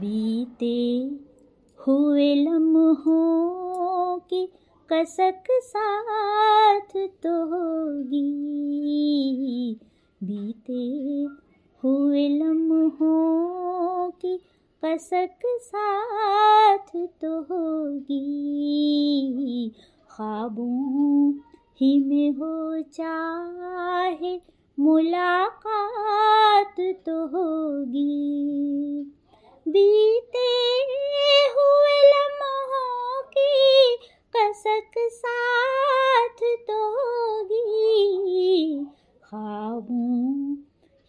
बीते हुए लम्हों की कसक साथ तो होगी। बीते हुए लम्हों की कसक साथ तो होगी। ख्वाबों ही में हो चाहे मुलाकात तो होगी। बीते हुए लम्हों की कसक साथ तो होगी ख्वाबों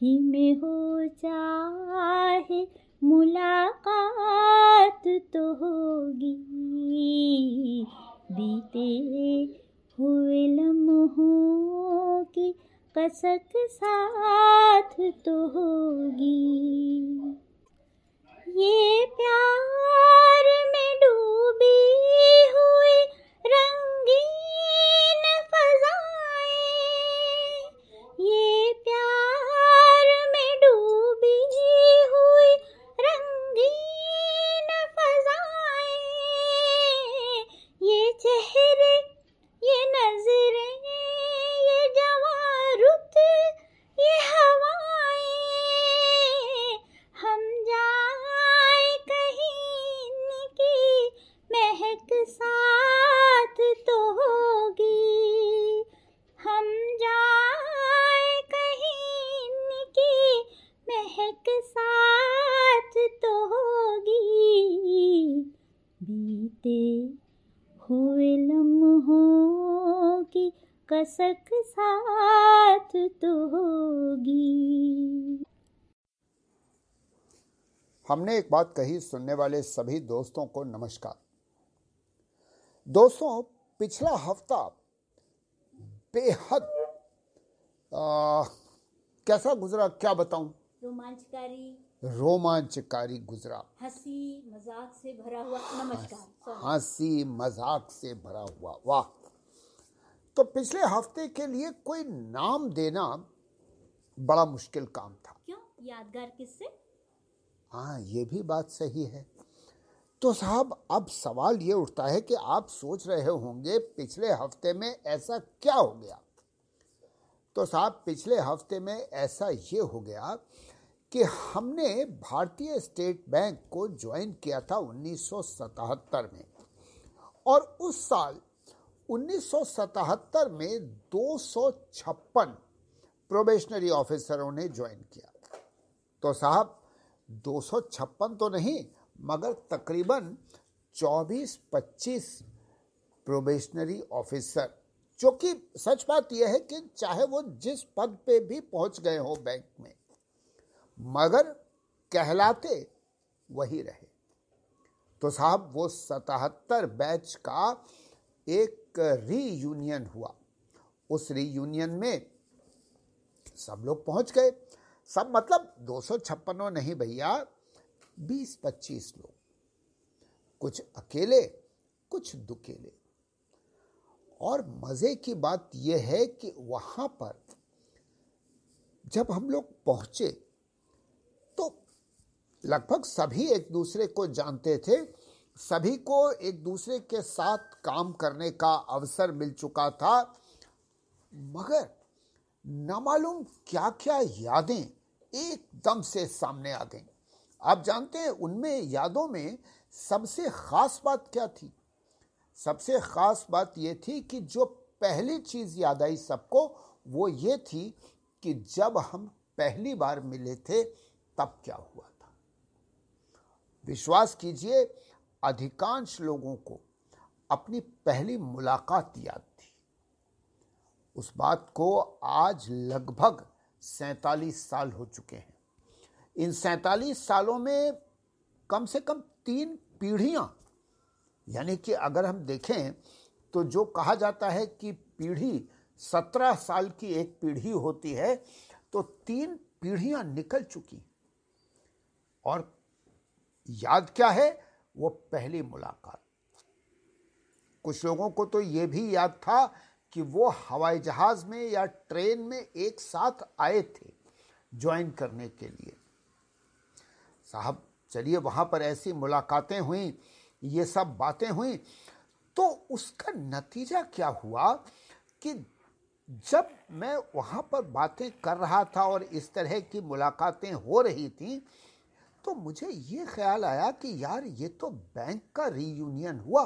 ही में हो चाहे मुलाकात तो होगी बीते हुए लम्हों की कसक साथ तो होगी ये प्यार में डूबी हुई रंगीन हमने एक बात कही सुनने वाले सभी दोस्तों को नमस्कार। दोस्तों पिछला हफ़्ता बेहद आ, कैसा गुजरा क्या बताऊँ? रोमांचकारी। रोमांचकारी गुजरा। हँसी मज़ाक से भरा हुआ नमस्कार हँसी मज़ाक से भरा हुआ वाह। तो पिछले हफ़्ते के लिए कोई नाम देना बड़ा मुश्किल काम था। क्यों? यादगार किससे? हाँ ये भी बात सही है। तो साहब, अब सवाल ये उठता है कि आप सोच रहे होंगे, पिछले हफ़्ते में ऐसा क्या हो गया? तो साहब, पिछले हफ़्ते में ऐसा ये हो गया कि हमने भारतीय स्टेट बैंक को ज्वाइन किया था 1977 में। और उस साल 1977 में 256 प्रोबेशनरी ऑफिसरों ने ज्वाइन किया। तो साहब 256 तो नहीं, मगर तकरीबन 24-25 प्रोबेशनरी ऑफिसर जो कि सच बात यह है कि चाहे वो जिस पद पे भी पहुँच गए हो बैंक में, मगर कहलाते वही रहे। तो साहब, वो सतहत्तर बैच का एक रीयूनियन हुआ। उस रीयूनियन में सब लोग पहुँच गए। सब मतलब दो सौ छप्पनों नहीं भैया, बीस पच्चीस लोग। कुछ अकेले, कुछ दुकेले। और मज़े की बात यह है कि वहाँ पर जब हम लोग पहुँचे तो लगभग सभी एक दूसरे को जानते थे। सभी को एक दूसरे के साथ काम करने का अवसर मिल चुका था। मगर न मालूम क्या क्या यादें एकदम से सामने आ गईं। आप जानते हैं, उनमें यादों में सबसे खास बात क्या थी? सबसे खास बात यह थी कि जो पहली चीज़ याद आई सबको, वो ये थी कि जब हम पहली बार मिले थे, तब क्या हुआ था। विश्वास कीजिए, अधिकांश लोगों को अपनी पहली मुलाकात याद उस बात को आज लगभग सैतालीस साल हो चुके हैं। इन सैतालीस सालों में कम से कम तीन पीढ़ियाँ, यानी कि अगर हम देखें तो जो कहा जाता है कि पीढ़ी सत्रह साल की एक पीढ़ी होती है तो तीन पीढ़ियाँ निकल चुकी और याद क्या है? वो पहली मुलाकात। कुछ लोगों को तो ये भी याद था कि वो हवाई जहाज़ में या ट्रेन में एक साथ आए थे ज्वाइन करने के लिए। साहब, चलिए, वहाँ पर ऐसी मुलाकातें हुई, ये सब बातें हुई तो उसका नतीजा क्या हुआ कि जब मैं वहाँ पर बातें कर रहा था और इस तरह की मुलाकातें हो रही थी तो मुझे ये ख्याल आया कि यार, ये तो बैंक का रीयूनियन हुआ।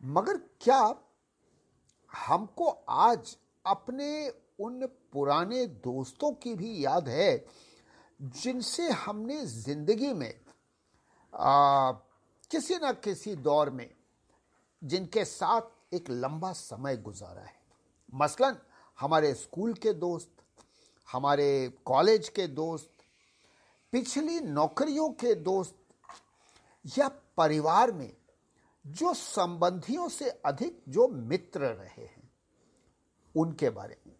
मगर क्या हमको आज अपने उन पुराने दोस्तों की भी याद है जिनसे हमने ज़िंदगी में आ, किसी न किसी दौर में जिनके साथ एक लंबा समय गुजारा है। मसलन हमारे स्कूल के दोस्त हमारे कॉलेज के दोस्त पिछली नौकरियों के दोस्त या परिवार में जो संबंधियों से अधिक जो मित्र रहे हैं, उनके बारे में।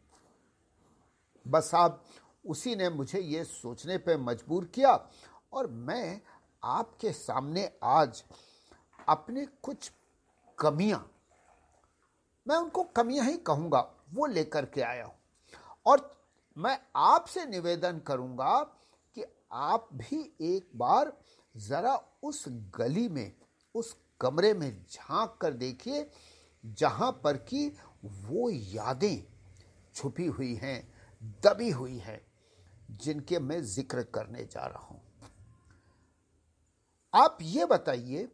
बस आप उसी ने मुझे ये सोचने पे मजबूर किया और मैं आपके सामने आज अपने कुछ कमियाँ, मैं उनको कमियाँ ही कहूँगा, वो लेकर के आया हूँ। और मैं आपसे निवेदन करूँगा कि आप भी एक बार जरा उस गली में, उस कमरे में झाँक कर देखिए, जहाँ पर कि वो यादें छुपी हुई हैं, दबी हुई हैं, जिनके मैं ज़िक्र करने जा रहा हूँ। आप ये बताइए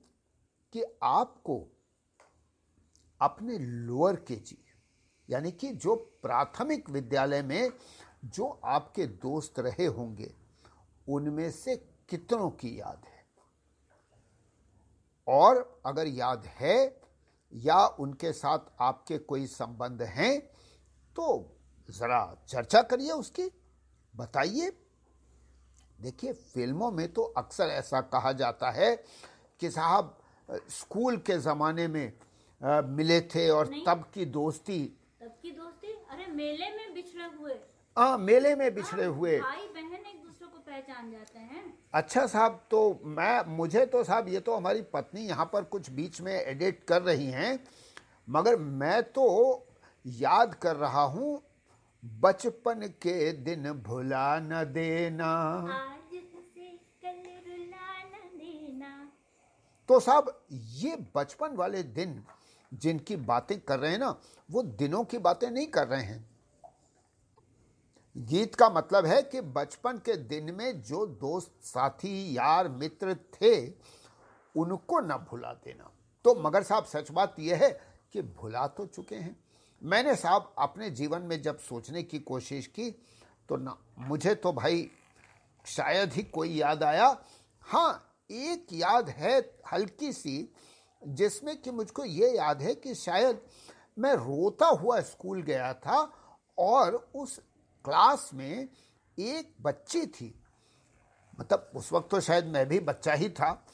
कि आपको अपने लोअर के जी यानी कि जो प्राथमिक विद्यालय में जो आपके दोस्त रहे होंगे, उनमें से कितनों की याद है? और अगर याद है या उनके साथ आपके कोई संबंध हैं तो जरा चर्चा करिए उसकी बताइए। देखिए फ़िल्मों में तो अक्सर ऐसा कहा जाता है कि साहब स्कूल के ज़माने में आ, मिले थे और तब की दोस्ती तब की दोस्ती? अरे मेले में बिछड़े हुए। हाँ मेले में बिछड़े हाँ, हुए। भाई बहन एक दूसरे को पहचान जाते हैं। अच्छा साहब तो मैं मुझे तो साहब ये तो हमारी पत्नी यहाँ पर कुछ बीच में एडिट कर रही हैं मगर मैं तो याद कर रहा हूँ बचपन के दिन भुला न देना। तो साहब ये बचपन वाले दिन जिनकी बातें कर रहे हैं ना वो दिनों की बातें नहीं कर रहे हैं। गीत का मतलब है कि बचपन के दिन में जो दोस्त, साथी, यार, मित्र थे, उनको न भुला देना। तो मगर साहब, सच बात यह है कि भुला तो चुके हैं। मैंने साहब अपने जीवन में जब सोचने की कोशिश की तो ना, मुझे तो भाई शायद ही कोई याद आया। हाँ एक याद है हल्की सी, जिसमें कि मुझको ये याद है कि शायद मैं रोता हुआ स्कूल गया था और उस क्लास में एक बच्ची थी मतलब उस वक्त तो शायद मैं भी बच्चा ही था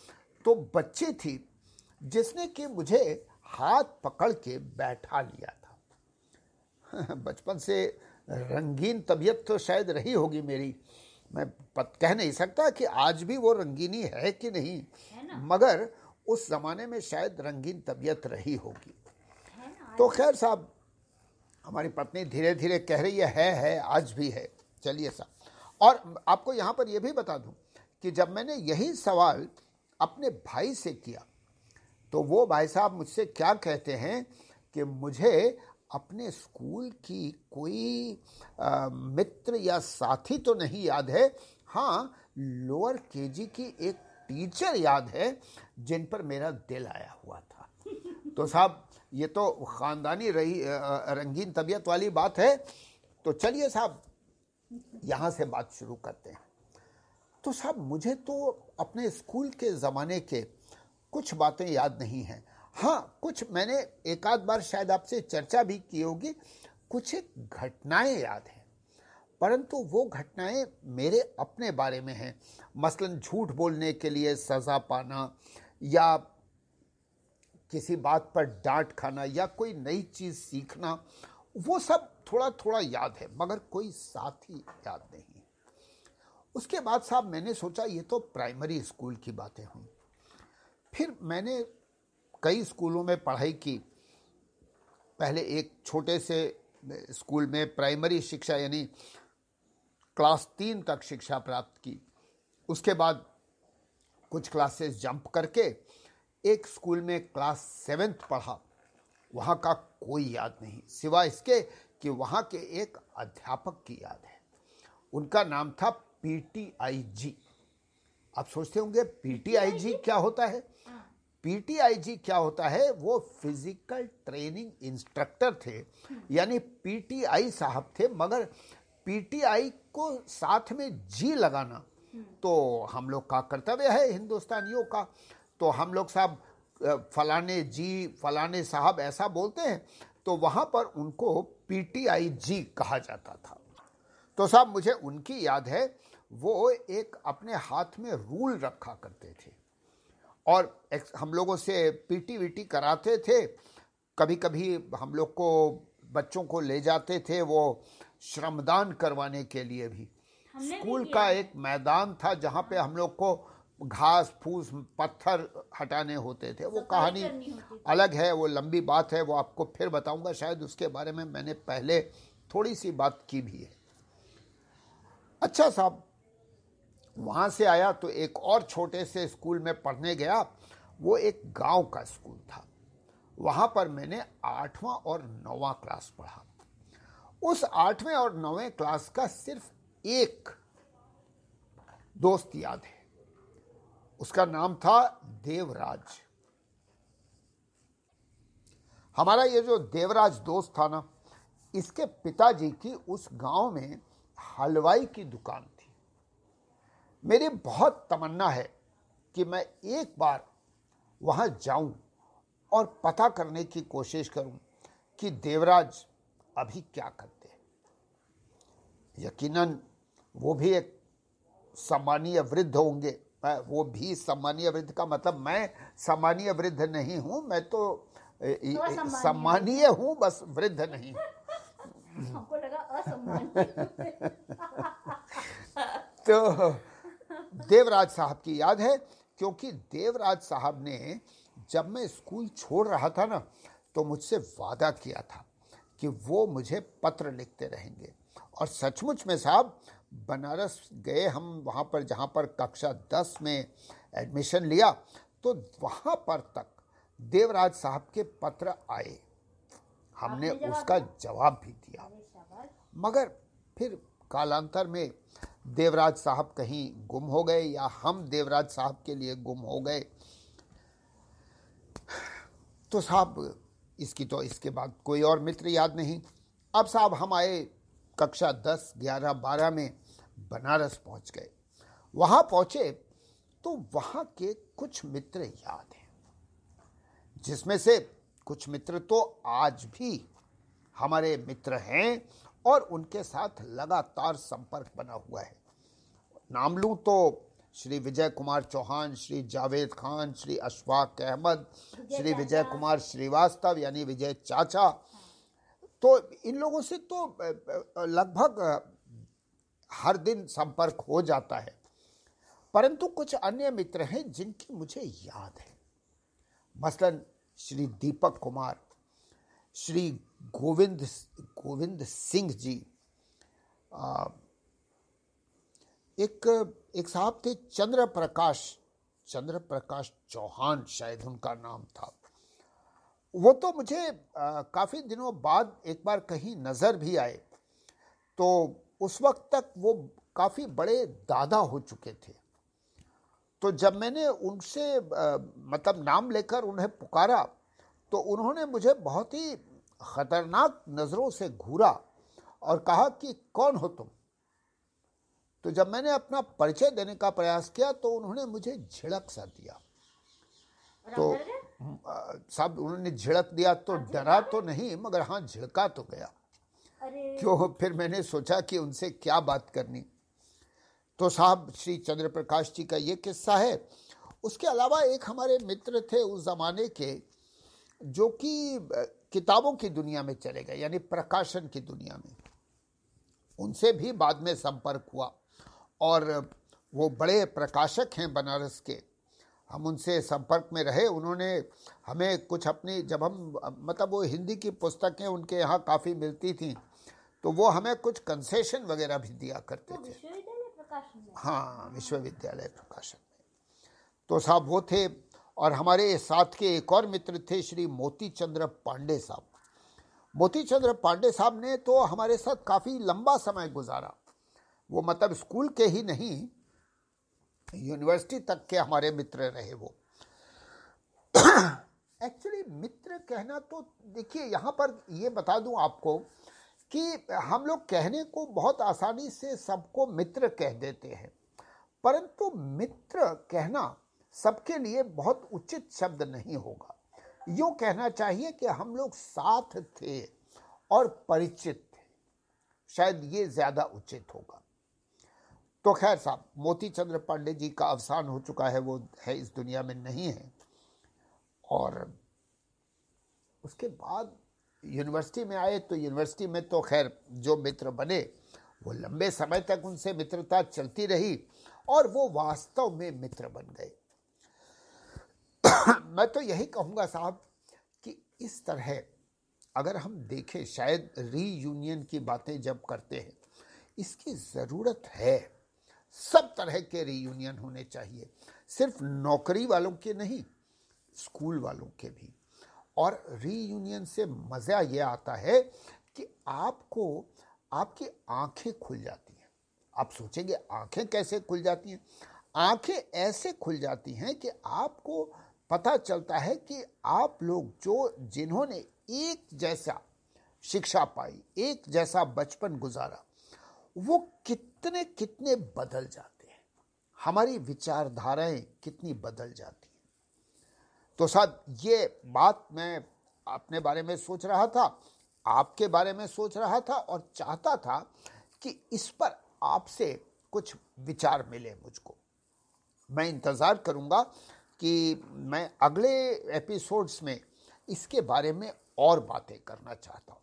तो बच्ची थी जिसने कि मुझे हाथ पकड़ के बैठा लिया था। बचपन से रंगीन तबीयत तो शायद रही होगी मेरी। मैं पत कह नहीं सकता कि आज भी वो रंगीनी है कि नहीं है मगर उस जमाने में शायद रंगीन तबीयत रही होगी। तो खैर साहब हमारी पत्नी धीरे धीरे कह रही है है है आज भी है। चलिए साहब और आपको यहाँ पर यह भी बता दूँ कि जब मैंने यही सवाल अपने भाई से किया तो वो भाई साहब मुझसे क्या कहते हैं कि मुझे अपने स्कूल की कोई आ, मित्र या साथी तो नहीं याद है। हाँ लोअर केजी की एक टीचर याद है जिन पर मेरा दिल आया हुआ था। तो साहब ये तो ख़ानदानी रही रंगीन तबीयत वाली बात है। तो चलिए साहब, यहाँ से बात शुरू करते हैं। तो साहब, मुझे तो अपने स्कूल के ज़माने के कुछ बातें याद नहीं हैं। हाँ कुछ मैंने एक आध बार शायद आपसे चर्चा भी की होगी, कुछ एक घटनाएँ याद हैं। परंतु वो घटनाएँ मेरे अपने बारे में हैं। मसलन झूठ बोलने के लिए सज़ा पाना या किसी बात पर डांट खाना या कोई नई चीज़ सीखना, वो सब थोड़ा थोड़ा याद है, मगर कोई साथी याद नहीं है। उसके बाद साहब मैंने सोचा, ये तो प्राइमरी स्कूल की बातें हुई फिर मैंने कई स्कूलों में पढ़ाई की। पहले एक छोटे से स्कूल में प्राइमरी शिक्षा यानी क्लास तीन तक शिक्षा प्राप्त की। उसके बाद कुछ क्लासेस जंप करके एक स्कूल में क्लास सेवेंथ पढ़ा। वहाँ का कोई याद नहीं सिवाय इसके कि वहाँ के एक अध्यापक की याद है। उनका नाम था पीटीआई जी आप सोचते होंगे पीटीआई जी क्या होता है? पीटीआई जी क्या होता है? वो फ़िज़िकल ट्रेनिंग इंस्ट्रक्टर थे यानी पीटीआई साहब थे मगर पीटीआई को साथ में जी लगाना तो हम लोग का कर्तव्य है हिंदुस्तानियों का। तो हम लोग साहब फलाने जी फलाने साहब ऐसा बोलते हैं तो वहाँ पर उनको पीटीआई जी कहा जाता था। तो साहब मुझे उनकी याद है वो एक अपने हाथ में रूल रखा करते थे। और हम लोगों से पीटी वीटी कराते थे कभी कभी हम लोग को बच्चों को ले जाते थे वो श्रमदान करवाने के लिए भी। स्कूल का एक मैदान था जहाँ पे हम लोग को घास फूस पत्थर हटाने होते थे वो कहानी अलग है वो लंबी बात है वो आपको फिर बताऊँगा शायद उसके बारे में मैंने पहले थोड़ी सी बात की भी है। अच्छा साहब वहाँ से आया तो एक और छोटे से स्कूल में पढ़ने गया वो एक गाँव का स्कूल था। वहाँ पर मैंने आठवां और नौवां क्लास पढ़ा। उस आठवें और नौवें क्लास का सिर्फ़ एक दोस्त याद है। उसका नाम था देवराज। हमारा ये जो देवराज दोस्त था ना, इसके पिताजी की उस गाँव में हलवाई की दुकान थी। मेरी बहुत तमन्ना है कि मैं एक बार वहाँ जाऊँ और पता करने की कोशिश करूँ कि देवराज अभी क्या करते हैं। यकीनन वो भी एक सम्मानीय वृद्ध होंगे। वो भी सम्मानीय वृद्ध का मतलब मैं सम्मानीय वृद्ध नहीं हूँ मैं तो सम्मानीय हूँ। बस वृद्ध नहीं हमको लगा तो देवराज साहब की याद है क्योंकि देवराज साहब ने जब मैं स्कूल छोड़ रहा था ना तो मुझसे वादा किया था कि वो मुझे पत्र लिखते रहेंगे। और सचमुच में साहब बनारस गए हम वहाँ पर जहाँ पर कक्षा दस में एडमिशन लिया तो वहाँ पर तक देवराज साहब के पत्र आए। हमने उसका जवाब भी दिया। मगर फिर कालांतर में देवराज साहब कहीं गुम हो गए या हम देवराज साहब के लिए गुम हो गए? तो साहब इसकी तो इसके बाद कोई और मित्र याद नहीं। अब साहब हम आए कक्षा दस ग्यारह बारह में। बनारस पहुँच गए। वहाँ पहुँचे तो वहाँ के कुछ मित्र याद हैं जिसमें से कुछ मित्र तो आज भी हमारे मित्र हैं और उनके साथ लगातार संपर्क बना हुआ है। नाम लूँ तो श्री विजय कुमार चौहान श्री जावेद खान श्री अशफाक अहमद श्री विजय कुमार श्रीवास्तव यानी विजय चाचा। तो इन लोगों से तो लगभग हर दिन संपर्क हो जाता है। परंतु कुछ अन्य मित्र हैं जिनकी मुझे याद है। मसलन श्री दीपक कुमार श्री गोविंद गोविंद सिंह जी। आ, एक एक साहब थे चंद्र प्रकाश चंद्र प्रकाश चौहान शायद उनका नाम था। वो तो मुझे काफ़ी दिनों बाद एक बार कहीं नज़र भी आए। तो उस वक्त तक वो काफ़ी बड़े दादा हो चुके थे। तो जब मैंने उनसे मतलब नाम लेकर उन्हें पुकारा तो उन्होंने मुझे बहुत ही खतरनाक नज़रों से घूरा और कहा कि कौन हो तुम? तो जब मैंने अपना परिचय देने का प्रयास किया तो उन्होंने मुझे झिड़क सा दिया। तो सब उन्होंने झिड़क दिया तो डरा तो नहीं मगर हाँ झिड़का तो गया। क्यों फिर मैंने सोचा कि उनसे क्या बात करनी। तो साहब, श्री चंद्र प्रकाश जी का ये किस्सा है। उसके अलावा एक हमारे मित्र थे उस जमाने के, जो कि किताबों की दुनिया में चले गए, यानी प्रकाशन की दुनिया में। उनसे भी बाद में संपर्क हुआ और वो बड़े प्रकाशक हैं बनारस के। हम उनसे संपर्क में रहे। उन्होंने हमें कुछ अपनी, जब हम मतलब वो हिंदी की पुस्तकें उनके यहाँ काफ़ी मिलती थी तो वो हमें कुछ कंसेशन वगैरह भी दिया करते थे। हाँ विश्वविद्यालय प्रकाशन में। तो साहब वो थे और हमारे साथ के एक और मित्र थे श्री मोती चंद्र पांडे साहब। मोती चंद्र पांडे साहब ने तो हमारे साथ काफ़ी लंबा समय गुजारा। वो मतलब स्कूल के ही नहीं यूनिवर्सिटी तक के हमारे मित्र रहे वो। एक्चुअली मित्र कहना तो देखिए यहाँ पर ये बता दूँ आपको कि हम लोग कहने को बहुत आसानी से सबको मित्र कह देते हैं। परंतु मित्र कहना सबके लिए बहुत उचित शब्द नहीं होगा। यूँ कहना चाहिए कि हम लोग साथ थे और परिचित थे। शायद ये ज़्यादा उचित होगा। तो खैर साहब मोती चंद्र पांडे जी का अवसान हो चुका है, वो है, इस दुनिया में नहीं है। और उसके बाद यूनिवर्सिटी में आए तो यूनिवर्सिटी में तो खैर जो मित्र बने, वो लंबे समय तक उनसे मित्रता चलती रही और वो वास्तव में मित्र बन गए। मैं तो यही कहूँगा साहब कि इस तरह अगर हम देखें, शायद रीयूनियन की बातें जब करते हैं, इसकी ज़रूरत है, सब तरह के रीयूनियन होने चाहिए, सिर्फ़ नौकरी वालों के नहीं, स्कूल वालों के भी। और रीयूनियन से मज़ा ये आता है कि आपको, आपकी आँखें खुल जाती हैं। आप सोचेंगे, आँखें कैसे खुल जाती हैं? आँखें ऐसे खुल जाती हैं कि आपको पता चलता है कि आप लोग जो, जिन्होंने एक जैसा शिक्षा पाई, एक जैसा बचपन गुजारा, वो कितने कितने बदल जाते हैं। हमारी विचारधाराएँ कितनी बदल जाती हैं। तो साहब, ये बात मैं अपने बारे में सोच रहा था, आपके बारे में सोच रहा था और चाहता था कि इस पर आपसे कुछ विचार मिले मुझको। मैं इंतज़ार करूँगा कि मैं अगले एपिसोड्स में इसके बारे में और बातें करना चाहता हूँ।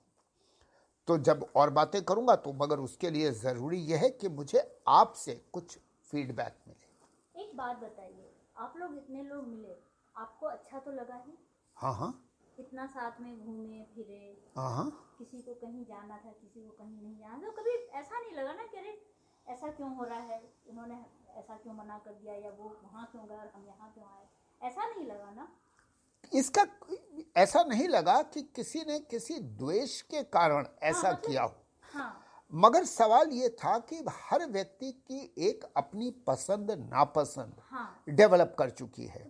तो जब और बातें करूँगा तो मगर उसके लिए ज़रूरी यह है कि मुझे आपसे कुछ फीडबैक मिले। एक बात बताइए, आप लोग इतने लोग मिले आपको अच्छा तो लगा ही? हाँ हाँ। इतना साथ में घूमे फिरे हाँ हाँ। किसी को कहीं जाना था किसी को कहीं नहीं जाना तो कभी ऐसा नहीं लगा ना कि अरे ऐसा क्यों हो रहा है? उन्होंने ऐसा क्यों मना कर दिया या वो वहाँ क्यों गए और हम यहाँ क्यों आए? ऐसा नहीं लगा ना? इसका ऐसा नहीं लगा कि किसी ने किसी द्वेष के कारण ऐसा हाँ, मतलब- किया हो। हाँ। मगर सवाल ये था कि हर व्यक्ति की एक अपनी पसंद नापसंद हाँ। डेवलप कर चुकी है।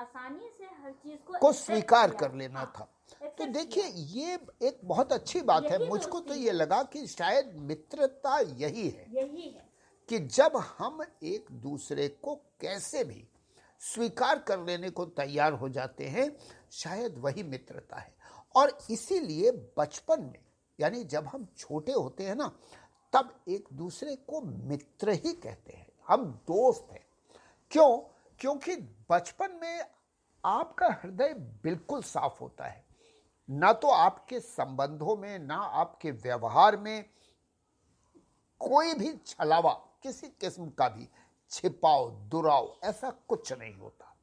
आसानी से हर चीज़ को को स्वीकार कर लेना हाँ, था। तो देखिए ये एक बहुत अच्छी बात है। मुझको तो ये लगा कि शायद मित्रता यही है यही है। कि जब हम एक दूसरे को कैसे भी स्वीकार कर लेने को तैयार हो जाते हैं शायद वही मित्रता है। और इसीलिए बचपन में यानी जब हम छोटे होते हैं ना तब एक दूसरे को मित्र ही कहते हैं। हम दोस्त हैं। क्यों? क्योंकि बचपन में आपका हृदय बिल्कुल साफ़ होता है। ना तो आपके संबंधों में, ना आपके व्यवहार में कोई भी छलावा, किसी किस्म का भी छिपाओ दुराव, ऐसा कुछ नहीं होता।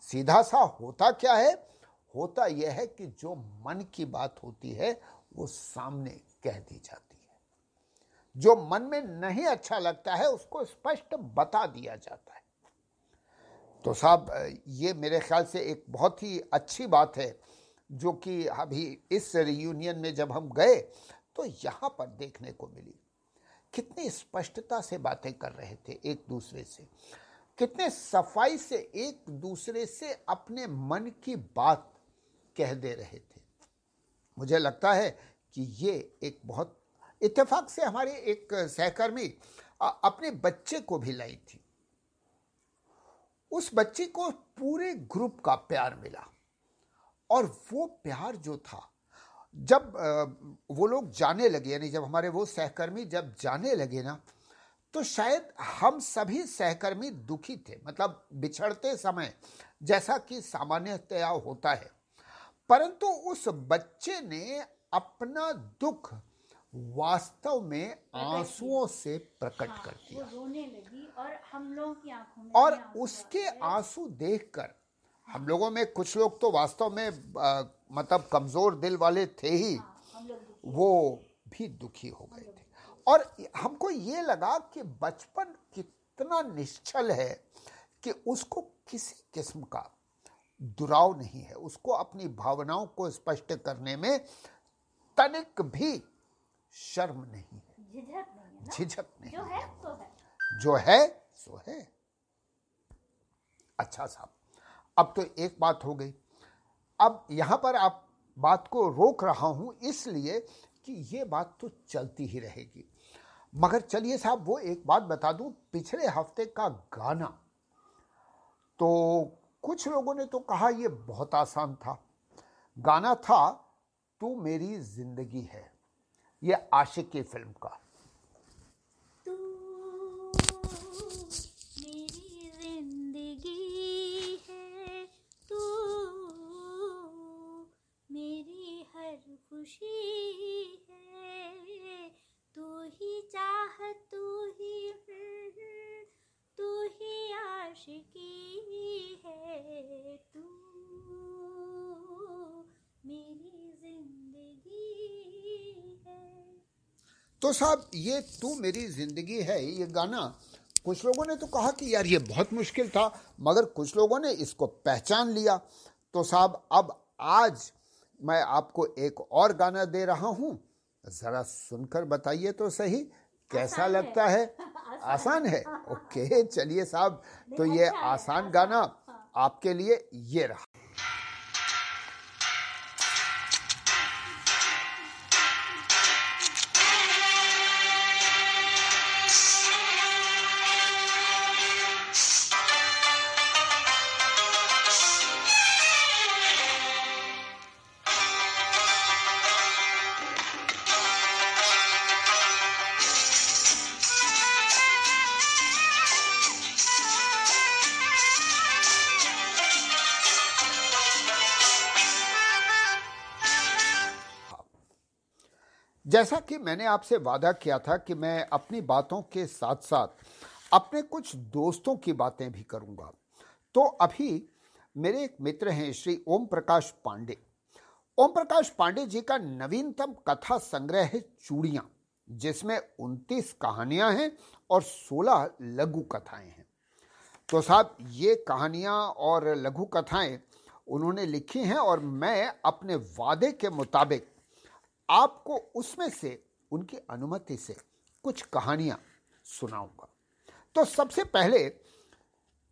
सीधा सा होता क्या है? होता यह है कि जो मन की बात होती है, वो सामने कह दी जाती है। जो मन में नहीं अच्छा लगता है, उसको स्पष्ट बता दिया जाता है। तो साहब, ये मेरे ख्याल से एक बहुत ही अच्छी बात है, जो कि अभी इस रियूनियन में जब हम गए तो यहाँ पर देखने को मिली। कितनी स्पष्टता से बातें कर रहे थे एक दूसरे से। कितने सफ़ाई से एक दूसरे से अपने मन की बात कह दे रहे थे। मुझे लगता है कि ये एक बहुत इत्तेफाक से हमारे एक सहकर्मी अपने बच्चे को भी लाई थी। उस बच्चे को पूरे ग्रुप का प्यार मिला। और वो प्यार जो था, जब वो लोग जाने लगे, यानी जब हमारे वो सहकर्मी जब जाने लगे ना तो शायद हम सभी सहकर्मी दुखी थे मतलब बिछड़ते समय जैसा कि सामान्यतया होता है। परंतु उस बच्चे ने अपना दुख वास्तव में आंसुओं से प्रकट हाँ, कर दिया रोने लगी और हम लोगों की आँखों में और उसके आ आँसू देखकर हम लोगों में कुछ लोग तो वास्तव में अ, मतलब कमज़ोर दिल वाले थे ही। हाँ, वो भी दुखी हो गए थे। और हमको ये लगा कि बचपन कितना निश्चल है कि उसको किसी किस्म का दुराव नहीं है। उसको अपनी भावनाओं को स्पष्ट करने में तनिक भी शर्म नहीं है। झिझक नहीं है जो है तो है। जो है सो है। अच्छा साहब अब तो एक बात हो गई। अब यहाँ पर आप बात को रोक रहा हूँ इसलिए कि ये बात तो चलती ही रहेगी। मगर चलिए साहब वो एक बात बता दूँ पिछले हफ़्ते का गाना। तो कुछ लोगों ने तो कहा ये बहुत आसान था। गाना था तू मेरी ज़िंदगी है। ये आशिक की फ़िल्म का। खुशी तो साहब ये तू मेरी ज़िंदगी है ये गाना। कुछ लोगों ने तो कहा कि यार ये बहुत मुश्किल था मगर कुछ लोगों ने इसको पहचान लिया। तो साहब अब आज मैं आपको एक और गाना दे रहा हूँ। जरा सुनकर बताइए तो सही कैसा आसान है। लगता है? आसान है। ओके चलिए साहब तो ये अच्छा आसान आसान। गाना हाँ। आपके लिए ये रहा। जैसा कि मैंने आपसे वादा किया था कि मैं अपनी बातों के साथ साथ अपने कुछ दोस्तों की बातें भी करूँगा। तो अभी मेरे एक मित्र हैं श्री ओम प्रकाश पांडे। ओम प्रकाश पांडे जी का नवीनतम कथा संग्रह है चूड़ियाँ, जिसमें 29 कहानियाँ हैं और 16 लघु कथाएँ हैं। तो साहब, ये कहानियाँ और लघु कथाएँ उन्होंने लिखी हैं और मैं अपने वादे के मुताबिक आपको उसमें से, उनकी अनुमति से कुछ कहानियाँ सुनाऊँगा। तो सबसे पहले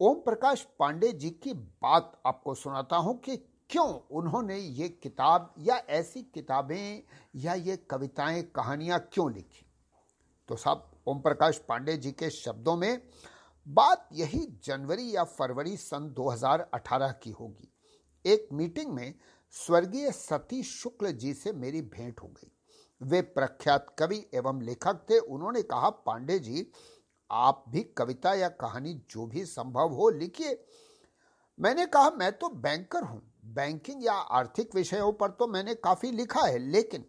ओम प्रकाश पांडे जी की बात आपको सुनाता हूँ कि क्यों उन्होंने ये किताब या ऐसी किताबें या ये कविताएँ, कहानियाँ क्यों लिखी? तो साहब, ओम प्रकाश पांडे जी के शब्दों में बात यही जनवरी या फरवरी सन 2018 की होगी। एक मीटिंग में स्वर्गीय सतीश शुक्ल जी से मेरी भेंट हो गई। वे प्रख्यात कवि एवं लेखक थे। उन्होंने कहा, पांडे जी, आप भी कविता या कहानी जो भी संभव हो लिखिए। मैंने कहा, मैं तो बैंकर हूँ। बैंकिंग या आर्थिक विषयों पर तो मैंने काफ़ी लिखा है, लेकिन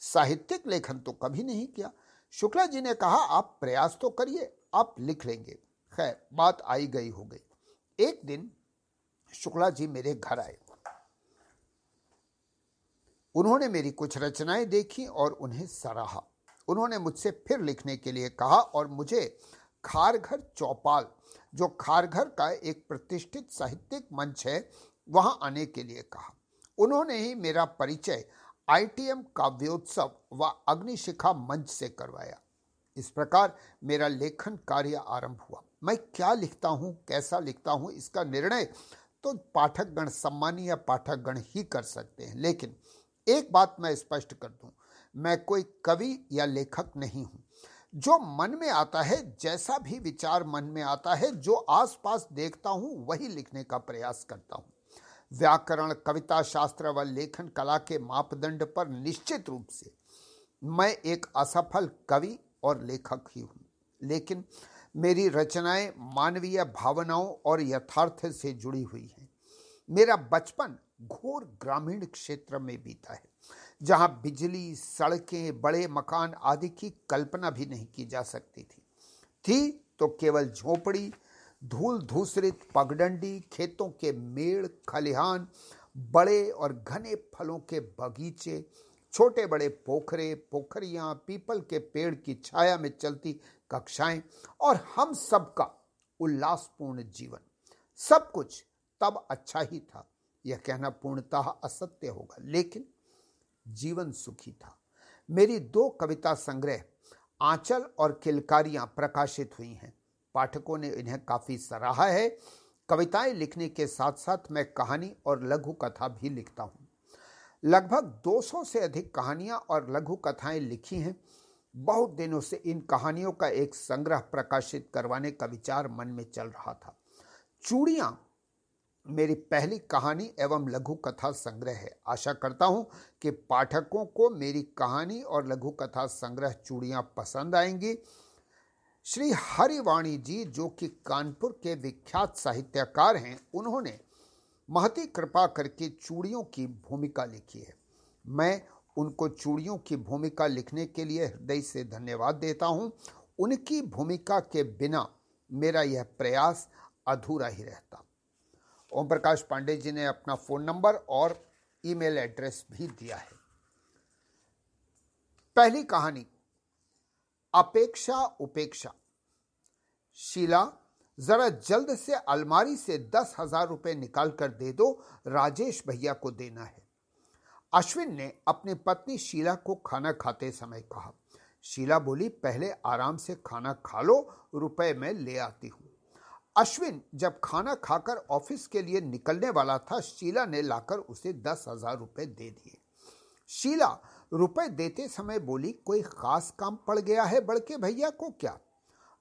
साहित्यिक लेखन तो कभी नहीं किया। शुक्ला जी ने कहा, आप प्रयास तो करिए, आप लिख लेंगे। खैर, बात आई गई हो गई। एक दिन शुक्ला जी मेरे घर आए। उन्होंने मेरी कुछ रचनाएँ देखी और उन्हें सराहा। उन्होंने मुझसे फिर लिखने के लिए कहा और मुझे खारघर चौपाल, जो खारघर का एक प्रतिष्ठित साहित्यिक मंच है, वहाँ आने के लिए कहा। उन्होंने ही मेरा परिचय आईटीएम काव्योत्सव व अग्निशिखा मंच से करवाया। इस प्रकार मेरा लेखन कार्य आरंभ हुआ। मैं क्या लिखता हूँ, कैसा लिखता हूँ, इसका निर्णय तो पाठकगण सम्मानीय पाठकगण ही कर सकते हैं, लेकिन एक बात मैं स्पष्ट कर दूँ, मैं कोई कवि या लेखक नहीं हूँ। जो मन में आता है, जैसा भी विचार मन में आता है, जो आसपास देखता हूँ, वही लिखने का प्रयास करता हूँ। व्याकरण, कविता, शास्त्र व लेखन, कला के मापदंड पर निश्चित रूप से मैं एक असफल कवि और लेखक ही हूँ। लेकिन मेरी रचनाएँ मानवीय भावनाओं और यथार्थ से जुड़ी हुई हैं। मेरा बचपन घोर ग्रामीण क्षेत्र में बीता है, जहाँ बिजली, सड़कें, बड़े मकान आदि की कल्पना भी नहीं की जा सकती थी। थी तो केवल झोपड़ी, धूल धूसरित पगडंडी, खेतों के मेड़, खलिहान, बड़े और घने फलों के बगीचे छोटे बड़े पोखरे, पोखरियाँ, पीपल के पेड़ की छाया में चलती कक्षाएँ और हम सबका उल्लासपूर्ण जीवन। सब कुछ तब अच्छा ही था। यह कहना पूर्णतः असत्य होगा, लेकिन जीवन सुखी था। मेरी दो कविता संग्रह, आंचल और किलकारियाँ प्रकाशित हुई हैं। पाठकों ने इन्हें काफ़ी सराहा है। कविताएँ लिखने के साथ साथ मैं कहानी और लघु कथा भी लिखता हूँ। लगभग 200 से अधिक कहानियाँ और लघु कथाएँ लिखी हैं। बहुत दिनों से इन कहानियों का एक संग्रह प्रकाशित करवाने का विचार मन में चल रहा था। चूड़ियाँ मेरी पहली कहानी एवं लघु कथा संग्रह है। आशा करता हूँ कि पाठकों को मेरी कहानी और लघु कथा संग्रह चूड़ियाँ पसंद आएँगी। श्री हरिवाणी जी, जो कि कानपुर के विख्यात साहित्यकार हैं, उन्होंने महती कृपा करके चूड़ियों की भूमिका लिखी है। मैं उनको चूड़ियों की भूमिका लिखने के लिए हृदय से धन्यवाद देता हूँ। उनकी भूमिका के बिना मेरा यह प्रयास अधूरा ही रहता। ओम प्रकाश पांडे जी ने अपना फ़ोन नंबर और ईमेल एड्रेस भी दिया है। पहली कहानी, अपेक्षा उपेक्षा। शीला, जरा जल्द से अलमारी से दस हज़ार रुपए निकाल कर दे दो, राजेश भैया को देना है। अश्विन ने अपनी पत्नी शीला को खाना खाते समय कहा। शीला बोली, पहले आराम से खाना खा लो, रुपए में ले आती हूँ। अश्विन जब खाना खाकर ऑफ़िस के लिए निकलने वाला था, शीला ने लाकर उसे दस हज़ार रुपए दे दिए। शीला, रुपए देते समय बोली, कोई खास काम पड़ गया है बड़के भैया को क्या?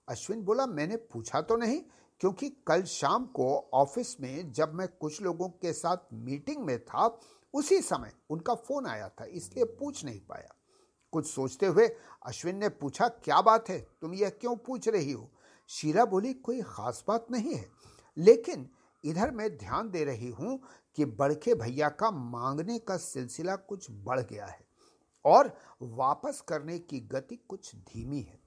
अश्विन बोला, मैंने पूछा तो नहीं, क्योंकि कल शाम को ऑफ़िस में जब मैं कुछ लोगों के साथ मीटिंग में था, उसी समय उनका फ़ोन आया था, इसलिए पूछ नहीं पाया। कुछ सोचते हुए अश्विन ने पूछा, क्या बात है? तुम यह क्यों पूछ रही हो? शीला बोली, कोई खास बात नहीं है। लेकिन इधर मैं ध्यान दे रही हूँ कि बड़के भैया का मांगने का सिलसिला कुछ बढ़ गया है और वापस करने की गति कुछ धीमी है।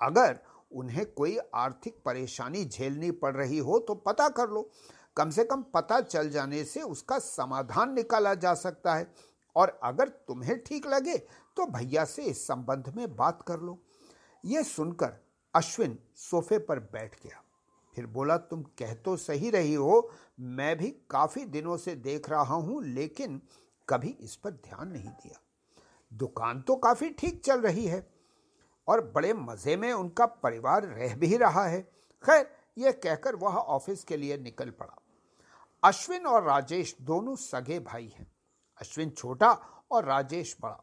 अगर उन्हें कोई आर्थिक परेशानी झेलनी पड़ रही हो तो पता कर लो। कम से कम पता चल जाने से उसका समाधान निकाला जा सकता है और अगर तुम्हें ठीक लगे तो भैया से इस संबंध में बात कर लो। ये सुनकर अश्विन सोफे पर बैठ गया। फिर बोला, तुम कह तो सही रही हो, मैं भी काफ़ी दिनों से देख रहा हूँ, लेकिन कभी इस पर ध्यान नहीं दिया। दुकान तो काफ़ी ठीक चल रही है और बड़े मज़े में उनका परिवार रह भी रहा है। खैर यह कहकर वह ऑफ़िस के लिए निकल पड़ा। अश्विन और राजेश दोनों सगे भाई हैं। अश्विन छोटा और राजेश बड़ा।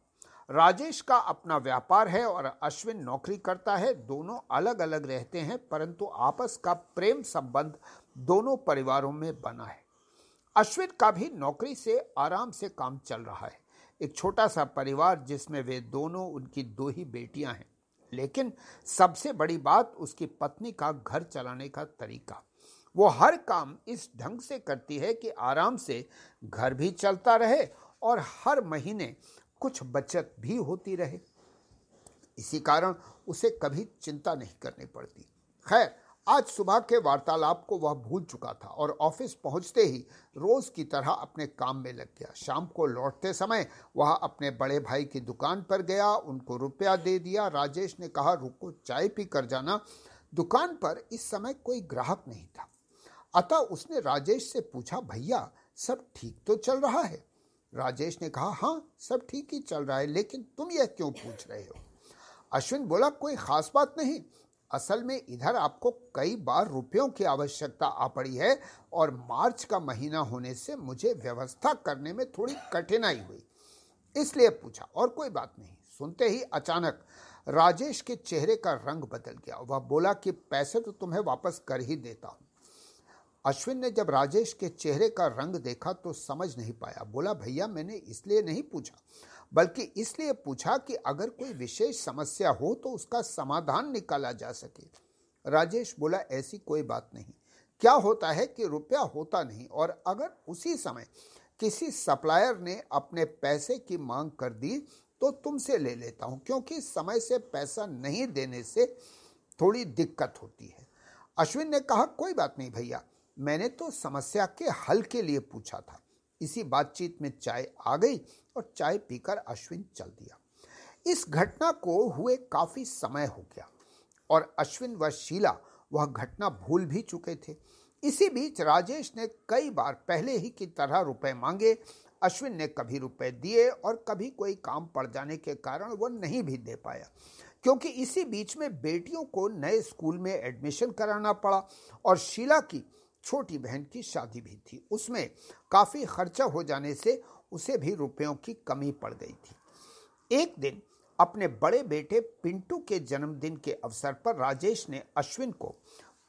राजेश का अपना व्यापार है और अश्विन नौकरी करता है। दोनों अलग अलग रहते हैं, परंतु आपस का प्रेम संबंध दोनों परिवारों में बना है। अश्विन का भी नौकरी से आराम से काम चल रहा है। एक छोटा सा परिवार जिसमें वे दोनों उनकी दो ही बेटियाँ हैं। लेकिन सबसे बड़ी बात उसकी पत्नी का घर चलाने का तरीका। वो हर काम इस ढंग से करती है कि आराम से घर भी चलता रहे और हर महीने कुछ बचत भी होती रहे। इसी कारण उसे कभी चिंता नहीं करनी पड़ती। खैर, आज सुबह के वार्तालाप को वह भूल चुका था और ऑफ़िस पहुँचते ही रोज की तरह अपने काम में लग गया। शाम को लौटते समय वह अपने बड़े भाई की दुकान पर गया, उनको रुपया दे दिया। राजेश ने कहा, रुको, चाय पी कर जाना। दुकान पर इस समय कोई ग्राहक नहीं था। अतः उसने राजेश से पूछा, भैया, सब ठीक तो चल रहा है? राजेश ने कहा हाँ सब ठीक ही चल रहा है, लेकिन तुम यह क्यों पूछ रहे हो? अश्विन बोला, कोई खास बात नहीं। असल में इधर आपको कई बार रुपयों की आवश्यकता आ पड़ी है और मार्च का महीना होने से मुझे व्यवस्था करने में थोड़ी कठिनाई हुई। इसलिए पूछा, और कोई बात नहीं। सुनते ही अचानक राजेश के चेहरे का रंग बदल गया। वह बोला कि, पैसे तो तुम्हें वापस कर ही देता हूँ। अश्विन ने जब राजेश के चेहरे का रंग देखा तो समझ नहीं पाया। बोला, भैया, मैंने इसलिए नहीं पूछा, बल्कि इसलिए पूछा कि अगर कोई विशेष समस्या हो तो उसका समाधान निकाला जा सके। राजेश बोला, ऐसी कोई बात नहीं। क्या होता है कि रुपया होता नहीं और अगर उसी समय किसी सप्लायर ने अपने पैसे की मांग कर दी तो तुमसे ले लेता हूँ, क्योंकि समय से पैसा नहीं देने से थोड़ी दिक्कत होती है। अश्विन ने कहा, कोई बात नहीं भैया मैंने तो समस्या के हल के लिए पूछा था। इसी बातचीत में चाय आ गई और चाय पीकर अश्विन चल दिया। इस घटना को हुए काफ़ी समय हो गया और अश्विन व शीला वह घटना भूल भी चुके थे। इसी बीच राजेश ने कई बार पहले ही की तरह रुपए मांगे, अश्विन ने कभी रुपए दिए और कभी कोई काम पड़ जाने के कारण वह नहीं भी दे पाया, क्योंकि इसी बीच में बेटियों को नए स्कूल में एडमिशन कराना पड़ा और शीला की छोटी बहन की शादी भी थी। उसमें काफ़ी खर्चा हो जाने से उसे भी रुपयों की कमी पड़ गई थी। एक दिन अपने बड़े बेटे पिंटू के जन्मदिन के अवसर पर राजेश ने अश्विन को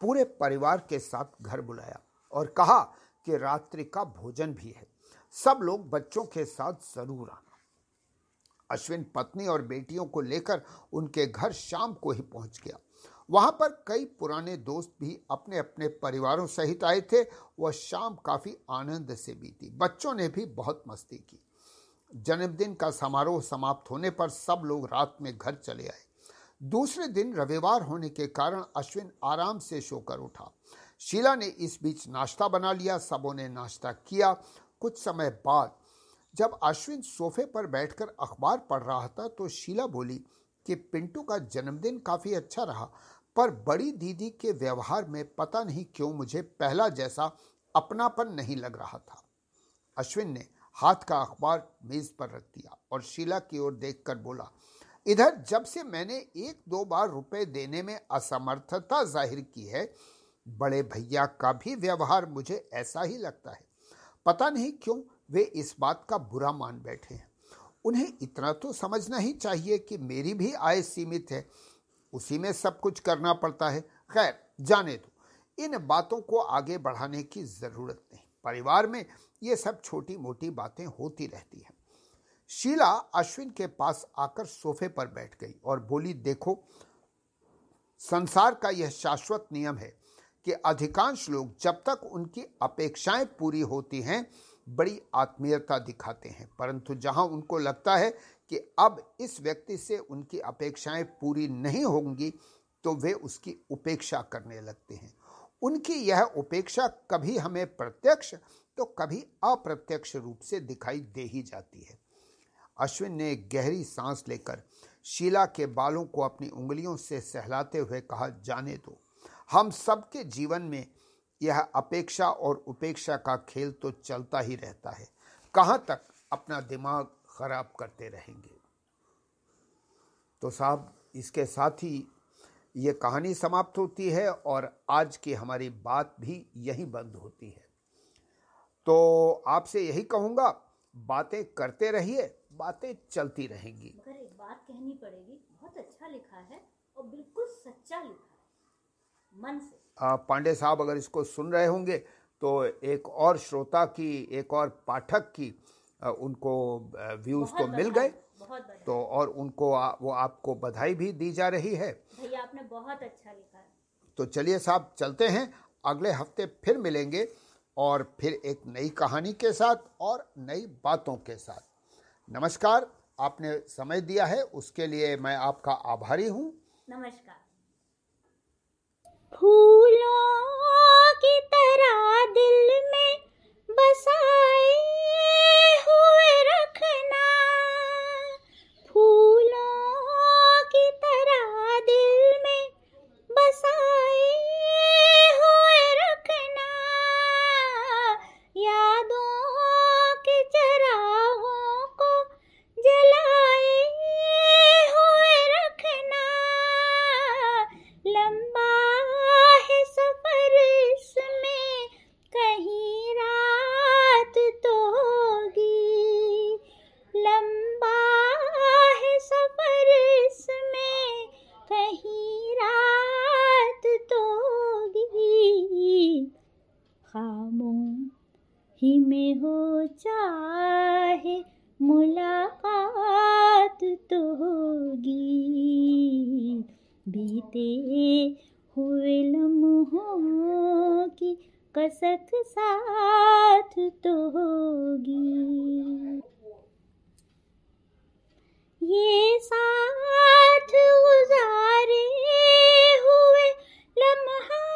पूरे परिवार के साथ घर बुलाया और कहा कि रात्रि का भोजन भी है। सब लोग बच्चों के साथ ज़रूर आना। अश्विन पत्नी और बेटियों को लेकर उनके घर शाम को ही पहुँच गया। वहाँ पर कई पुराने दोस्त भी अपने अपने परिवारों सहित आए थे। वह शाम काफ़ी आनंद से बीती। बच्चों ने भी बहुत मस्ती की। जन्मदिन का समारोह समाप्त होने पर सब लोग रात में घर चले आए। दूसरे दिन रविवार होने के कारण अश्विन आराम से सोकर उठा। शीला ने इस बीच नाश्ता बना लिया, सबों ने नाश्ता किया। कुछ समय बाद जब अश्विन सोफे पर बैठकर अखबार पढ़ रहा था तो शीला बोली कि, पिंटू का जन्मदिन काफ़ी अच्छा रहा। पर बड़ी दीदी के व्यवहार में पता नहीं क्यों मुझे पहला जैसा अपनापन नहीं लग रहा था। अश्विन ने हाथ का अखबार मेज पर रख दिया और शीला की ओर देखकर बोला, इधर जब से मैंने एक दो बार रुपए देने में असमर्थता ज़ाहिर की है, बड़े भैया का भी व्यवहार मुझे ऐसा ही लगता है। पता नहीं क्यों वे इस बात का बुरा मान बैठे हैं। उन्हें इतना तो समझना ही चाहिए कि मेरी भी आय सीमित है। उसी में सब कुछ करना पड़ता है। खैर, जाने दो। इन बातों को आगे बढ़ाने की ज़रूरत नहीं। परिवार में ये सब छोटी मोटी बातें होती रहती हैं। शीला अश्विन के पास आकर सोफे पर बैठ गई और बोली, देखो, संसार का यह शाश्वत नियम है कि अधिकांश लोग जब तक उनकी अपेक्षाएँ पूरी होती हैं, बड़ी आत्मीयता दिखाते हैं। परंतु जहाँ उनको लगता है कि अब इस व्यक्ति से उनकी अपेक्षाएँ पूरी नहीं होंगी तो वे उसकी उपेक्षा करने लगते हैं। उनकी यह उपेक्षा कभी हमें प्रत्यक्ष तो कभी अप्रत्यक्ष रूप से दिखाई दे ही जाती है। अश्विन ने गहरी सांस लेकर शीला के बालों को अपनी उंगलियों से सहलाते हुए कहा, जाने दो। हम सबके जीवन में यह अपेक्षा और उपेक्षा का खेल तो चलता ही रहता है। कहाँ तक अपना दिमाग खराब करते रहेंगे। तो साहब इसके साथ ही ये कहानी समाप्त होती है और आज की हमारी बात भी यही बंद होती है। तो आपसे यही कहूँगा बातें करते रहिए बातें चलती रहेंगी। मगर एक बात कहनी पड़ेगी बहुत अच्छा लिखा है और बिल्कुल सच्चा लिखा है। मन से। पांडे साहब अगर इसको सुन रहे होंगे तो एक और श्रोता की एक और पाठक की उनको व्यूज़ तो मिल गए। तो और उनको आ, वो आपको बधाई भी दी जा रही है। भैया आपने बहुत अच्छा लिखा तो चलिए साहब चलते हैं। अगले हफ़्ते फिर मिलेंगे और फिर एक नई कहानी के साथ और नई बातों के साथ। नमस्कार आपने समय दिया है उसके लिए मैं आपका आभारी हूँ। नमस्कार। फूलों की तरह दिल में बसाए हो चाहे मुलाकात तो होगी। बीते हुए लम्हों की कसक साथ तो होगी। ये साथ गुजारे हुए लम्हात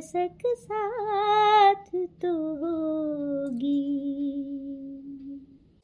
कसक साथ तो होगी।